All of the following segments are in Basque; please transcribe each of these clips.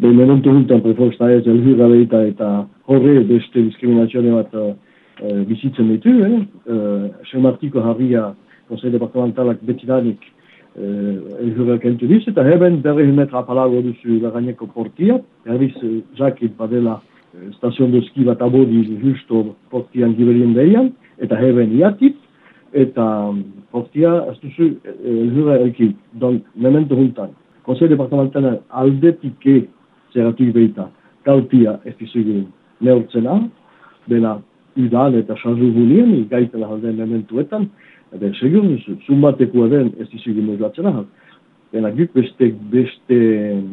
behin momentu guntan prefosta ez elhurra behita eta horre beste diskriminazione bat uh, bizitzen ditu, eh? Uh, Semartiko harria Konsei Departamentalak betidanik uh, elhurra kentu diz, eta heben berri metra palago duzu lagaineko portia, herriz uh, jakit badela uh, stazion de ski bat abodi justo portian giberien deian, eta heben iatit, eta um, portia ez duzu elhurra elkit, donk, memento juntan. Konsei Departamentalak aldetike zeratik behita, galtia ez dizugu neurtzena, bena udal eta sanzu gulien, gaiten ahalden mementuetan, eta segur, zumbatekua den ez dizugu neurtzena, bena guk beste, beste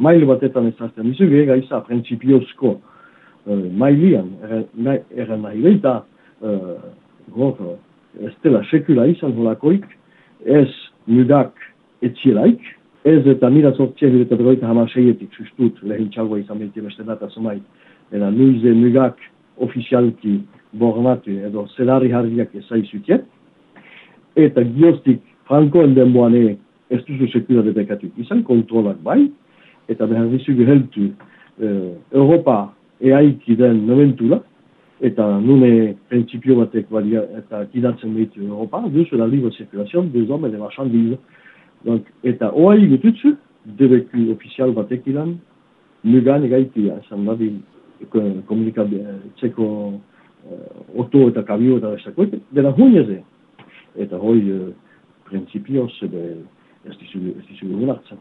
mail batetan ez azten dizugu, ega iza, prinsipiozko uh, mailian, erren nahi behita, uh, gor, ez dela sekula izan holakoik, ez nudak etxielaik, ez eta mira sortxe eta berroita hamar seietik sustut lehin txalgoa izan behiti beste data zumai. Eta nuize mugak ofizialki bornatu edo zelari harriak ezai zutiet. Eta gioztik frankoen denboane ez duzu sekura debekatu izan, kontrolak bai. Eta behar dizu geheltu eh, Europa eaiki den noventula. Eta nune prinsipio batek badia eta kidatzen behitu Europa. Duzu la libre circulation des hommes et des marchandises. Donc, eta oai gututzu, debeku ofizial batek ilan, nugan egaitia, esan nadi komunikatzeko uh, oto eta kabio eta esako, dela huineze. Eta hoi uh, prinsipioz, ebe, ez dizugu gunartzen.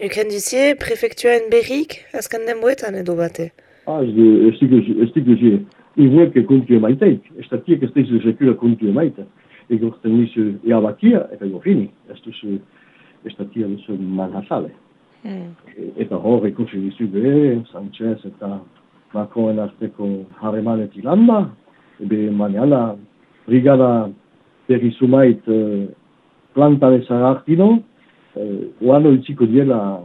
Euken dizie, prefektuen berrik, azkan denboetan edo bate? Ah, ez dik duzie, ihueke kuntu emaiteik, ez datiek ez dizu sekura kuntu emaita. Ego zen nizu eabakia, eta ego fini, ez duzu estatia duzu manhasale. Mm. Eta hor ikusi dizu be, Sanchez eta Macron arteko harremanet ilanda, ebe maniala, brigada berri sumait uh, planta de Sarartino, uh, oano itziko diela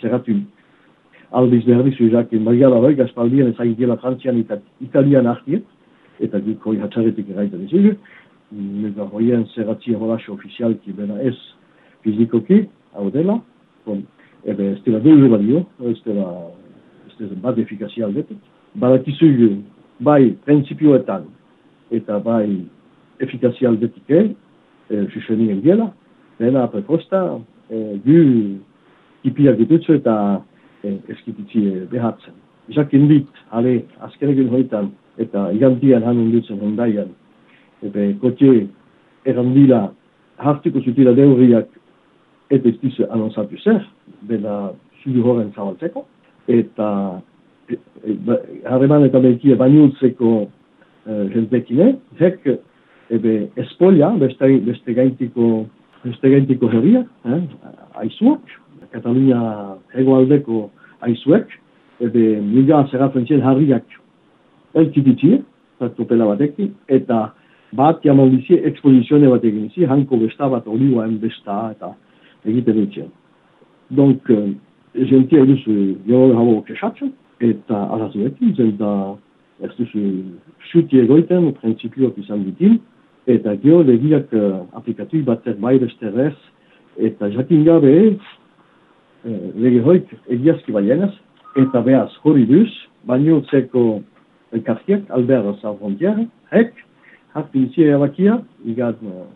zerratu albiz behar dizu jakin, brigada hori gaspaldian ezagin diela frantzian eta italian artiet, eta dik hori hatxaretik eraita dizu, Nega hoien zerratzia horaxo ofizialki, bena ez fizikoki, hau dela, bon, ebe ez dela dugu badio, ez dela, ez dela bat efikazia aldetik. Badakizu bai prinsipioetan eta bai efikazia aldetik e, susenien gela, dena preposta, e, gu kipia gututzu eta e, eskititzi behatzen. Jakin dit, ale, azkenegin hoitan, eta igantian hanun dutzen hondaian, ebe kotxe erandila hartuko zutila deurriak ez dizu anonsatu zer, bena zudu horren zabaltzeko, eta e, e, ba, harreman eta behikia bainultzeko e, jentekine, hek ebe espolia, beste, beste gaintiko beste gaintiko herria, eh, aizuak, Katalunia egoaldeko aizuek, ebe miga zerratzen zien harriak elkititie, topela batekin, eta bat jamaldizie ekspozizione bat egin zi, hanko besta bat olivaen besta, eta egiten. Donk, jentia eduzu jolo habo kesatzen, eta arazuekin, zen da ez duzu xuti egoiten, prinsipioak izan ditin, eta gero legiak uh, aplikatu bat bai besterrez, eta jakin gabe, uh, lege hoik egiazki baienaz, eta behaz hori duz, baino zeko elkartiak, Albert Sarfrontier, hek, hartu izia erabakia, igaz uh,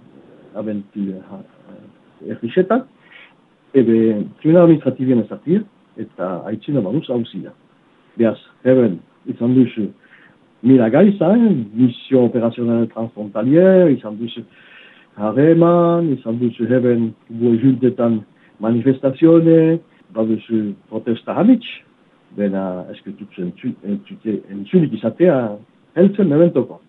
abentu uh, errixetak, ebe tribunal administratibien ezartir, eta haitzina baduz hauzia. Beaz, heben, izan duzu, mila gaiza, eh? mission operazional transfrontalier, izan duzu harreman, izan duzu heben gue juntetan manifestazione, baduzu protesta hamitz, bena esketutzen entzulik izatea, heltzen mementoko.